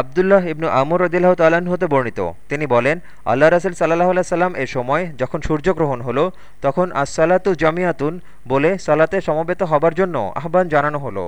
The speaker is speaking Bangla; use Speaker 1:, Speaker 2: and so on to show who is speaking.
Speaker 1: আবদুল্লাহ ইবনু আমর রদিল্লাহ তাল্লাহ্ন হতে বর্ণিত। তিনি বলেন আল্লাহ রাসুল সাল্লাহ সাল্লাম এর সময় যখন সূর্যগ্রহণ হলো, তখন আসসালাতু জামিয়াতুন বলে সালাতে সমবেত হবার জন্য আহ্বান জানানো হলো।